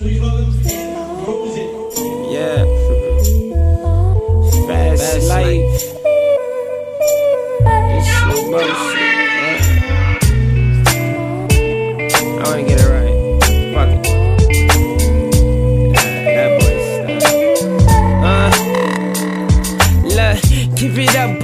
Reposez.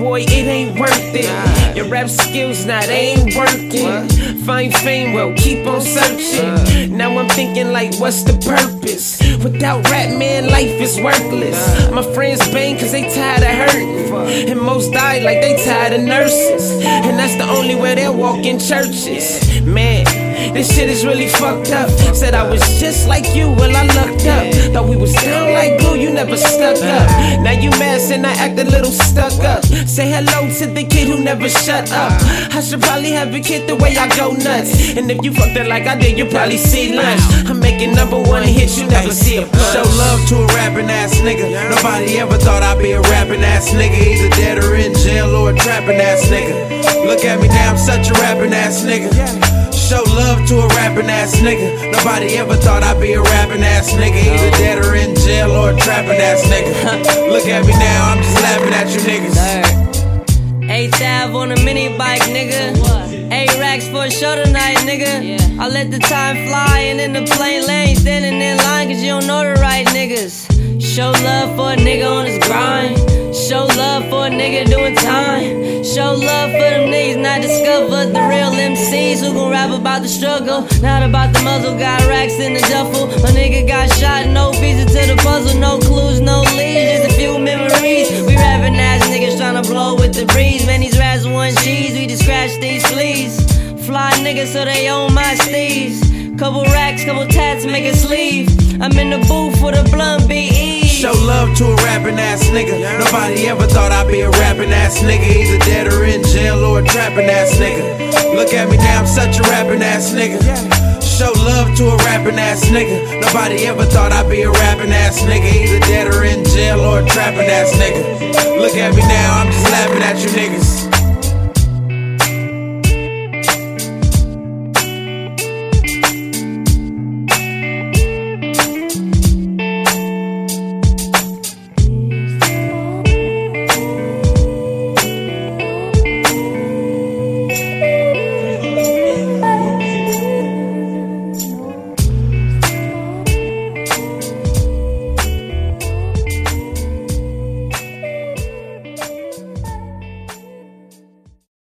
Boy. It ain't worth it. Your rap skills, they ain't working. Find fame, well, keep on searching. Now I'm thinking, like, what's the purpose? Without rap, man, life is worthless. My friends bang cause they tired of hurting. And most die like they tired of nurses. And that's the only way they'll walk in churches. Man, this shit is really fucked up. Said I was just like you, well, I lucked up. Thought we was down like glue, you never stuck up. Now you mad and I act a little stuck up. Say hello to the kid who never shut up. I should probably have a kid the way I go nuts. And if you fucked it like I did, you probably see lunch. I'm making number one hits, you never see a punch. Show love to a rapping ass nigga. Nobody ever thought I'd be a rapping ass nigga. Either dead or in jail or a trapping ass nigga. Look at me now, I'm such a rapping ass nigga. Love to a rapping ass nigga. Nobody ever thought I'd be a rapping ass nigga. Either dead or in jail or a trapping ass nigga. Look at me now, I'm just laughing at you niggas. Eighth Ave on a mini bike, nigga. Eight racks for a show tonight, nigga. I let the time fly and in the plane lane, standing in line cause you don't know the right niggas. Show love for a nigga on his grind. Show love for a nigga doing time. Show love for them niggas not discovered. The real MCs who gon' rap about the struggle. Not about the muzzle, got racks in the duffel. My nigga got shot, no pieces to the puzzle. No clues, no leads, just a few memories. We rapping ass niggas tryna blow with the breeze. Man, these rats want cheese, we just scratch these fleas. Fly niggas so they own my steeds. Couple racks, couple tats, make a sleeve. I'm in the love to a rapping ass nigga. Nobody ever thought I'd be a rapping ass nigga. Either dead or in jail or a trapping ass nigga. Look at me now, I'm such a rapping ass nigga. Show love to a rapping ass nigga. Nobody ever thought I'd be a rapping ass nigga. Either dead or in jail or a trapping ass nigga. Look at me now, I'm just laughing.